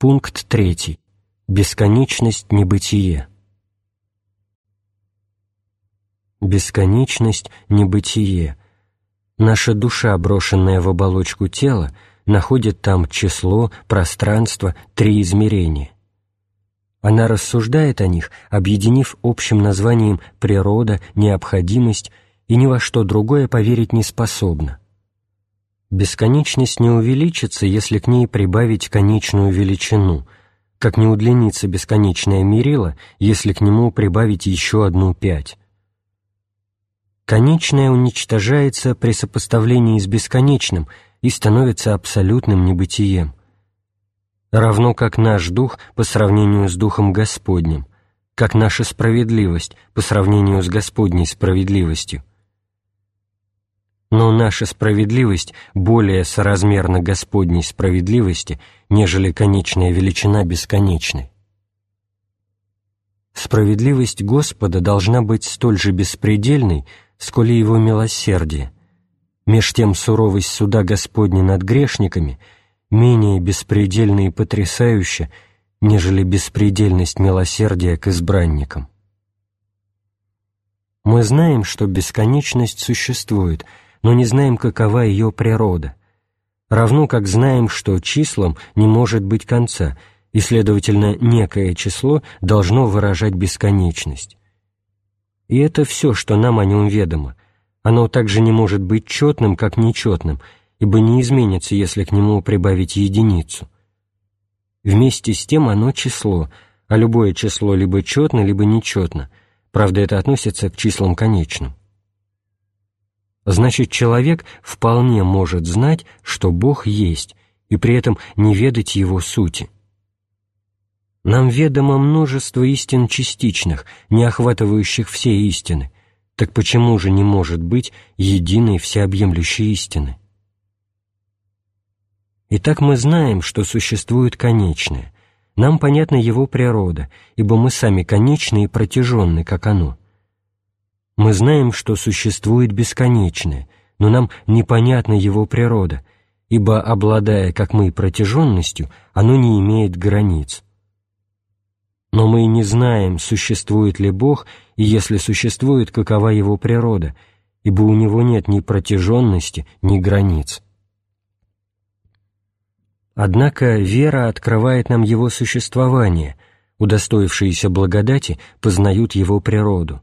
Пункт третий. Бесконечность небытие. Бесконечность небытие. Наша душа, брошенная в оболочку тела, находит там число, пространство, три измерения. Она рассуждает о них, объединив общим названием «природа», «необходимость» и ни во что другое поверить не способна. Бесконечность не увеличится, если к ней прибавить конечную величину, как не удлинится бесконечное мерило, если к нему прибавить еще одну пять. Конечное уничтожается при сопоставлении с бесконечным и становится абсолютным небытием равно как наш дух по сравнению с Духом Господним, как наша справедливость по сравнению с Господней справедливостью. Но наша справедливость более соразмерна Господней справедливости, нежели конечная величина бесконечной. Справедливость Господа должна быть столь же беспредельной, сколь и Его милосердие. Меж тем суровость суда Господня над грешниками — менее беспредельно и потрясающе, нежели беспредельность милосердия к избранникам. Мы знаем, что бесконечность существует, но не знаем, какова ее природа, равно как знаем, что числам не может быть конца, и, следовательно, некое число должно выражать бесконечность. И это все, что нам о нем ведомо. Оно также не может быть четным, как нечетным — ибо не изменится, если к нему прибавить единицу. Вместе с тем оно число, а любое число либо четно, либо нечетно, правда, это относится к числам конечным. Значит, человек вполне может знать, что Бог есть, и при этом не ведать Его сути. Нам ведомо множество истин частичных, не охватывающих все истины, так почему же не может быть единой всеобъемлющей истины? Итак, мы знаем, что существует конечное. Нам понятна его природа, ибо мы сами конечны и протяженны, как оно. Мы знаем, что существует бесконечное, но нам непонятна его природа, ибо, обладая, как мы, протяженностью, оно не имеет границ. Но мы не знаем, существует ли Бог, и если существует, какова его природа, ибо у него нет ни протяженности, ни границ. Однако вера открывает нам его существование, удостоившиеся благодати познают его природу.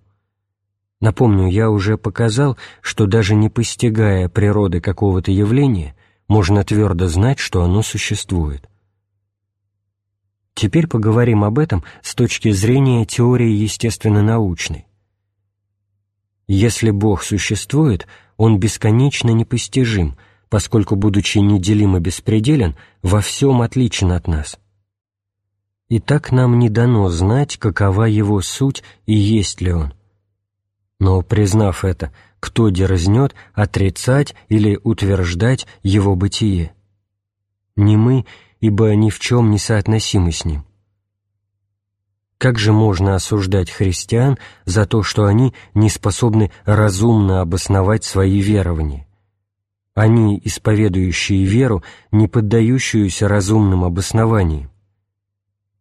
Напомню, я уже показал, что даже не постигая природы какого-то явления, можно твердо знать, что оно существует. Теперь поговорим об этом с точки зрения теории естественно-научной. Если Бог существует, Он бесконечно непостижим – поскольку, будучи неделим и беспределен, во всем отличен от нас. И так нам не дано знать, какова его суть и есть ли он. Но, признав это, кто дерзнет отрицать или утверждать его бытие? Не мы, ибо ни в чем не соотносимы с ним. Как же можно осуждать христиан за то, что они не способны разумно обосновать свои верования? они, исповедующие веру, не поддающуюся разумным обоснованиям.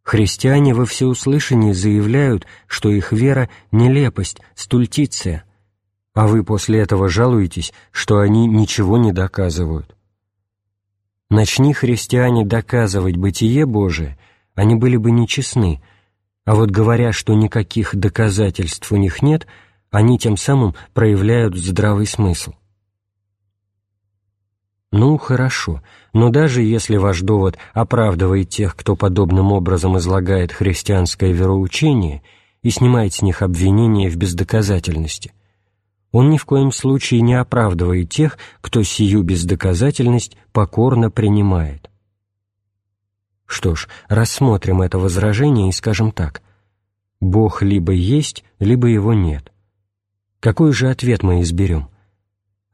Христиане во всеуслышании заявляют, что их вера — нелепость, стультиция, а вы после этого жалуетесь, что они ничего не доказывают. Начни христиане доказывать бытие Божие, они были бы нечестны, а вот говоря, что никаких доказательств у них нет, они тем самым проявляют здравый смысл. Ну, хорошо, но даже если ваш довод оправдывает тех, кто подобным образом излагает христианское вероучение и снимает с них обвинения в бездоказательности, он ни в коем случае не оправдывает тех, кто сию бездоказательность покорно принимает. Что ж, рассмотрим это возражение и скажем так. Бог либо есть, либо его нет. Какой же ответ мы изберем?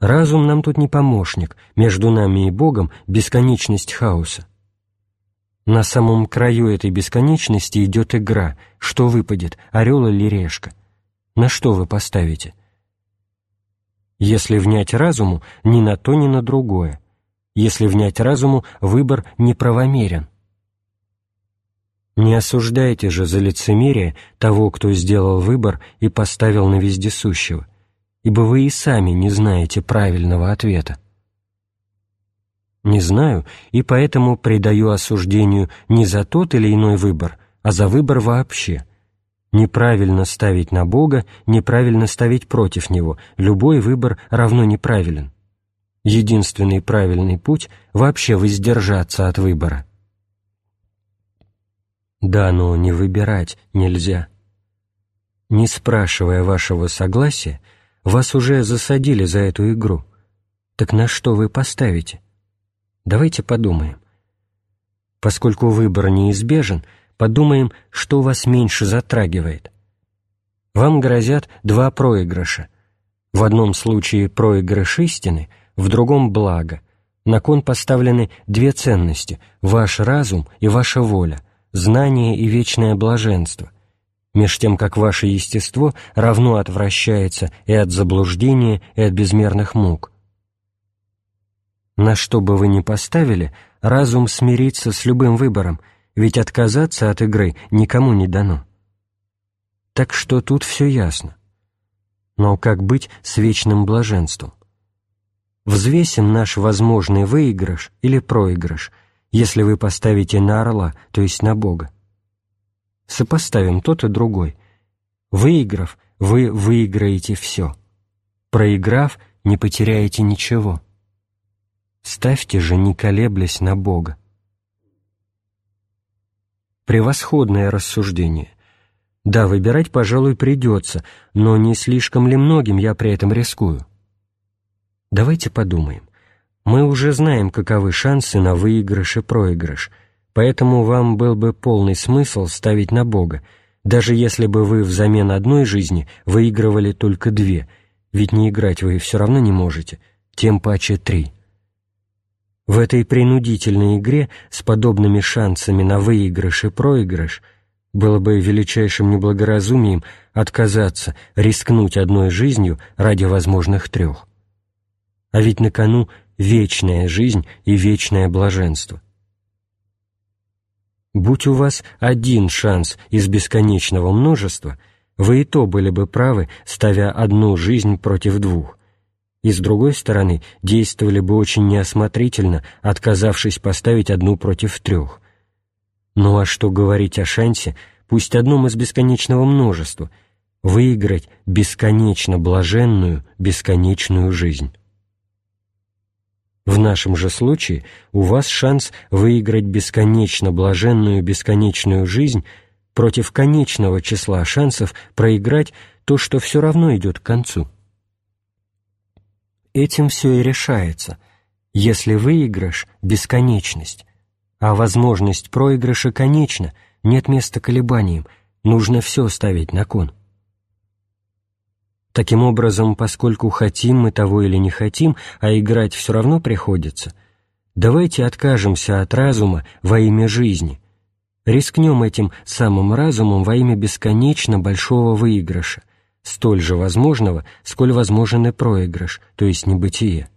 Разум нам тут не помощник, между нами и Богом бесконечность хаоса. На самом краю этой бесконечности идет игра, что выпадет, орел или решка. На что вы поставите? Если внять разуму, ни на то, ни на другое. Если внять разуму, выбор неправомерен. Не осуждайте же за лицемерие того, кто сделал выбор и поставил на вездесущего, ибо вы и сами не знаете правильного ответа. Не знаю, и поэтому предаю осуждению не за тот или иной выбор, а за выбор вообще. Неправильно ставить на Бога, неправильно ставить против Него, любой выбор равно неправилен. Единственный правильный путь – вообще воздержаться от выбора. Да, но не выбирать нельзя. Не спрашивая вашего согласия, вас уже засадили за эту игру. Так на что вы поставите? Давайте подумаем. Поскольку выбор неизбежен, подумаем, что вас меньше затрагивает. Вам грозят два проигрыша. В одном случае проигрыш истины, в другом – благо. На кон поставлены две ценности – ваш разум и ваша воля – знание и вечное блаженство, меж тем как ваше естество равно отвращается и от заблуждения, и от безмерных мук. На что бы вы ни поставили, разум смирится с любым выбором, ведь отказаться от игры никому не дано. Так что тут все ясно. Но как быть с вечным блаженством? Взвесим наш возможный выигрыш или проигрыш если вы поставите на орла, то есть на Бога. Сопоставим тот и другой. Выиграв, вы выиграете все. Проиграв, не потеряете ничего. Ставьте же, не колеблясь, на Бога. Превосходное рассуждение. Да, выбирать, пожалуй, придется, но не слишком ли многим я при этом рискую? Давайте подумаем. Мы уже знаем, каковы шансы на выигрыш и проигрыш, поэтому вам был бы полный смысл ставить на Бога, даже если бы вы взамен одной жизни выигрывали только две, ведь не играть вы все равно не можете, тем паче три. В этой принудительной игре с подобными шансами на выигрыш и проигрыш было бы величайшим неблагоразумием отказаться рискнуть одной жизнью ради возможных трех. А ведь на кону вечная жизнь и вечное блаженство. Будь у вас один шанс из бесконечного множества, вы и то были бы правы, ставя одну жизнь против двух, и с другой стороны действовали бы очень неосмотрительно, отказавшись поставить одну против трех. Ну а что говорить о шансе, пусть одном из бесконечного множества, выиграть бесконечно блаженную, бесконечную жизнь? В нашем же случае у вас шанс выиграть бесконечно блаженную бесконечную жизнь против конечного числа шансов проиграть то, что все равно идет к концу. Этим все и решается. Если выигрыш — бесконечность, а возможность проигрыша конечна, нет места колебаниям, нужно все ставить на кон. Таким образом, поскольку хотим мы того или не хотим, а играть все равно приходится, давайте откажемся от разума во имя жизни, рискнем этим самым разумом во имя бесконечно большого выигрыша, столь же возможного, сколь возможен и проигрыш, то есть небытие.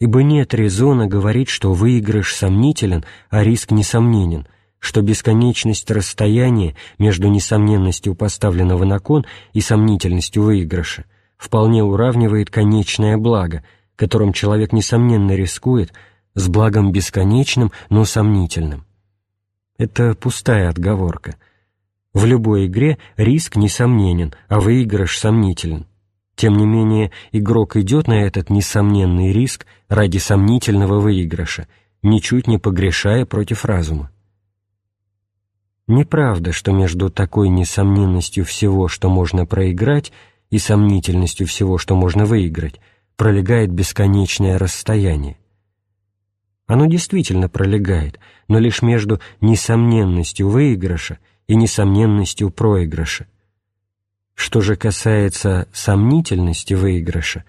Ибо нет резона говорить, что выигрыш сомнителен, а риск несомненен – что бесконечность расстояния между несомненностью поставленного на кон и сомнительностью выигрыша вполне уравнивает конечное благо, которым человек несомненно рискует, с благом бесконечным, но сомнительным. Это пустая отговорка. В любой игре риск несомненен, а выигрыш сомнителен. Тем не менее, игрок идет на этот несомненный риск ради сомнительного выигрыша, ничуть не погрешая против разума. Неправда, что между такой несомненностью всего, что можно проиграть, и сомнительностью всего, что можно выиграть, пролегает бесконечное расстояние. Оно действительно пролегает, но лишь между несомненностью выигрыша и несомненностью проигрыша. Что же касается сомнительности выигрыша,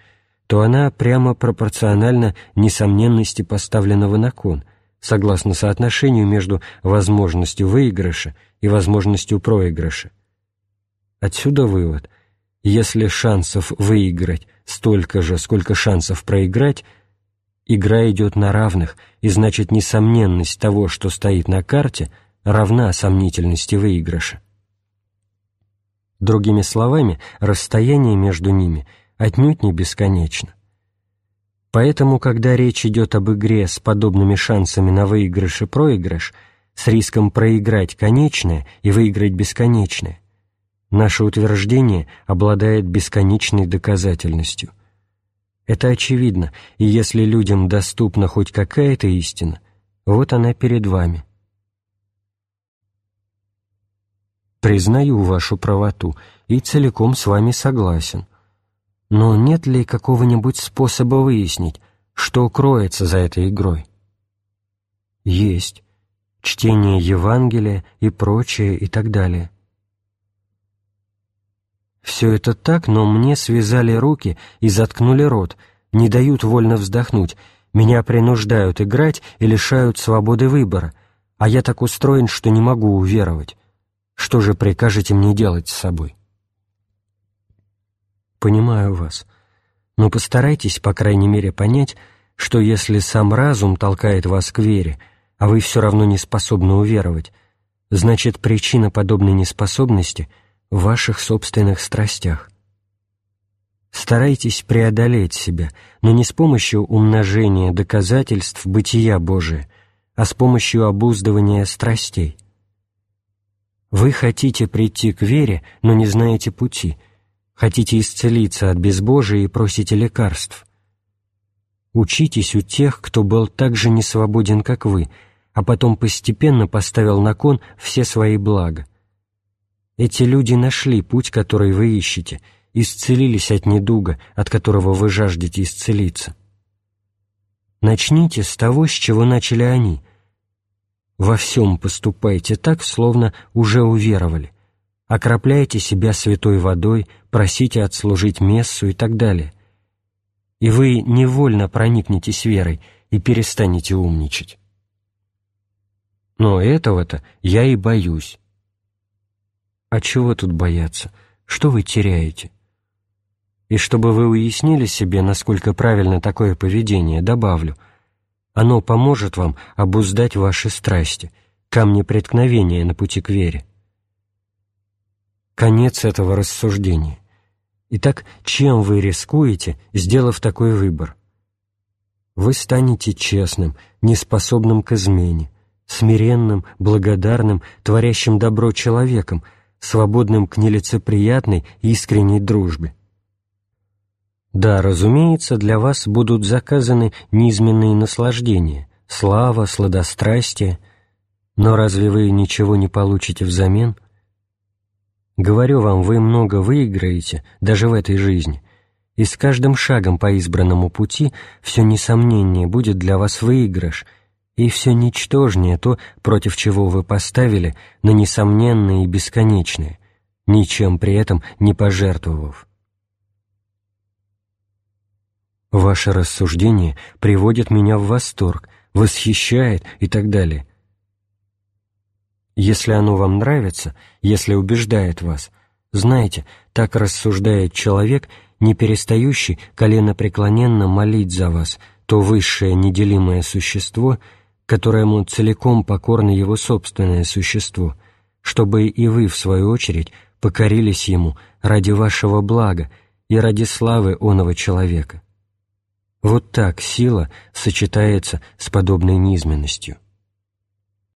то она прямо пропорциональна несомненности поставленного на кон – согласно соотношению между возможностью выигрыша и возможностью проигрыша. Отсюда вывод. Если шансов выиграть столько же, сколько шансов проиграть, игра идет на равных, и значит несомненность того, что стоит на карте, равна сомнительности выигрыша. Другими словами, расстояние между ними отнюдь не бесконечно. Поэтому, когда речь идет об игре с подобными шансами на выигрыш и проигрыш, с риском проиграть конечное и выиграть бесконечное, наше утверждение обладает бесконечной доказательностью. Это очевидно, и если людям доступна хоть какая-то истина, вот она перед вами. Признаю вашу правоту и целиком с вами согласен. Но нет ли какого-нибудь способа выяснить, что кроется за этой игрой? Есть. Чтение Евангелия и прочее и так далее. Все это так, но мне связали руки и заткнули рот, не дают вольно вздохнуть, меня принуждают играть и лишают свободы выбора, а я так устроен, что не могу уверовать. Что же прикажете мне делать с собой? Понимаю вас, но постарайтесь, по крайней мере, понять, что если сам разум толкает вас к вере, а вы все равно не способны уверовать, значит, причина подобной неспособности в ваших собственных страстях. Старайтесь преодолеть себя, но не с помощью умножения доказательств бытия Божия, а с помощью обуздывания страстей. Вы хотите прийти к вере, но не знаете пути, хотите исцелиться от безбожия и просите лекарств. Учитесь у тех, кто был так же несвободен, как вы, а потом постепенно поставил на кон все свои блага. Эти люди нашли путь, который вы ищете — исцелились от недуга, от которого вы жаждете исцелиться. Начните с того, с чего начали они. Во всем поступайте так, словно уже уверовали. Окропляйте себя святой водой, просите отслужить мессу и так далее. И вы невольно проникнетесь верой и перестанете умничать. Но этого-то я и боюсь. А чего тут бояться? Что вы теряете? И чтобы вы уяснили себе, насколько правильно такое поведение, добавлю, оно поможет вам обуздать ваши страсти, камни преткновения на пути к вере. Конец этого рассуждения. Итак, чем вы рискуете, сделав такой выбор? Вы станете честным, неспособным к измене, смиренным, благодарным, творящим добро человеком, свободным к нелицеприятной, искренней дружбе. Да, разумеется, для вас будут заказаны низменные наслаждения, слава, сладострастие, но разве вы ничего не получите взамен? Говорю вам, вы много выиграете, даже в этой жизни, и с каждым шагом по избранному пути все несомнение будет для вас выигрыш, и все ничтожнее то, против чего вы поставили, на несомненное и бесконечное, ничем при этом не пожертвовав. Ваше рассуждение приводит меня в восторг, восхищает и так далее. Если оно вам нравится, если убеждает вас, знайте, так рассуждает человек, не перестающий коленопреклоненно молить за вас, то высшее неделимое существо, которому целиком покорно его собственное существо, чтобы и вы, в свою очередь, покорились ему ради вашего блага и ради славы оного человека. Вот так сила сочетается с подобной низменностью.